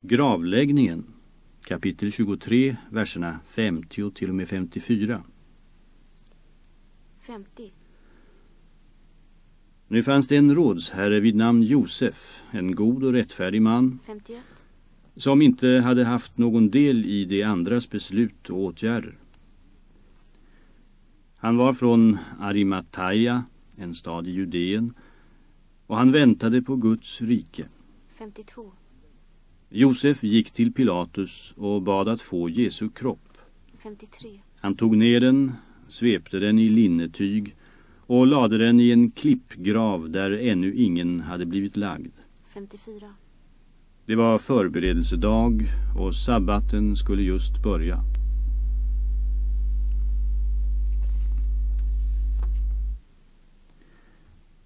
Gravläggningen kapitel 23 verserna 50 till och med 54 50. Nu fanns det en rådsherre vid namn Josef, en god och rättfärdig man 51. som inte hade haft någon del i de andras beslut och åtgärder. Han var från Arimataya, en stad i Judeen, och han väntade på Guds rike. 52. Josef gick till Pilatus och bad att få Jesu kropp. 53. Han tog ner den, svepte den i linnetyg och lade den i en klippgrav där ännu ingen hade blivit lagd. 54. Det var förberedelsedag och sabbaten skulle just börja.